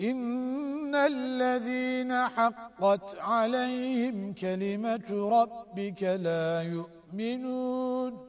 إن الذين حقت عليهم كلمة ربك لا يؤمنون